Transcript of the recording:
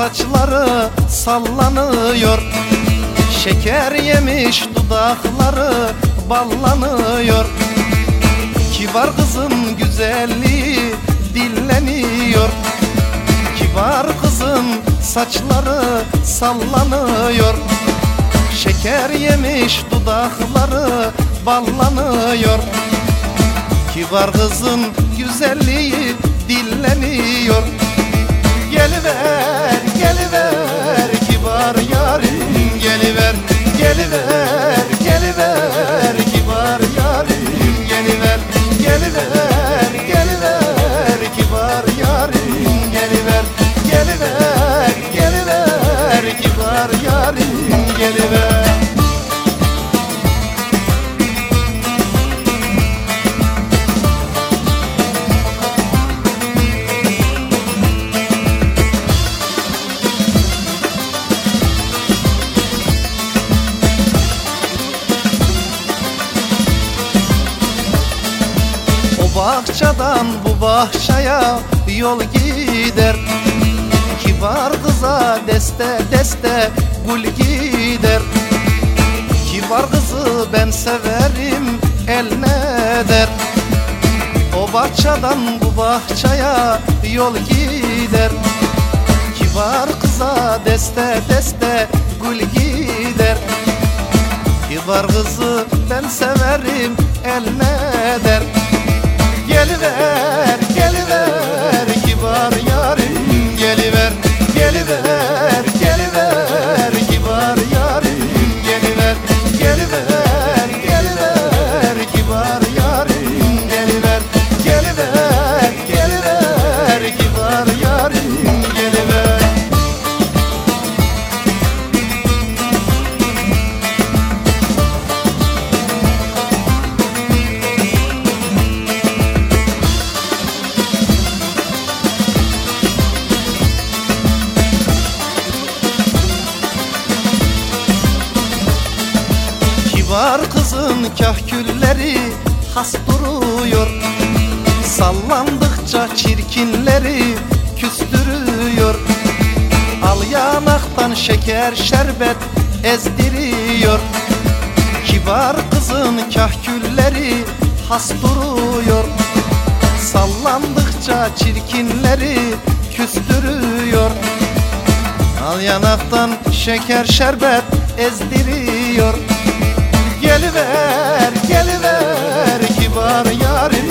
saçları sallanıyor. Şeker yemiş dudakları ballanıyor. Kibar kızın güzelliği dilleniyor. Kibar kızın saçları sallanıyor. Şeker yemiş dudakları ballanıyor. Kibar kızın güzelliği dilleniyor Geliver, geliver kibar yarim. Geliver, geliver, geliver kibar yarim. Geliver, geliver, geliver kibar yarim. Geliver, geliver, geliver kibar yarim. Geliver bahçeden bu bahçaya yol gider. Kibar kıza deste deste gül gider. Kibar kızı ben severim el ne der? O bahçeden bu bahçaya yol gider. Kibar kıza deste deste gül gider. Kibar kızı ben severim el ne der Kibar kızın kahkülleri has duruyor. Sallandıkça çirkinleri küstürüyor. Al yanaktan şeker şerbet ezdiriyor. Kibar kızın kahkülleri has duruyor. Sallandıkça çirkinleri küstürüyor. Al yanaktan şeker şerbet ezdiriyor Geliver, geliver kibar yarim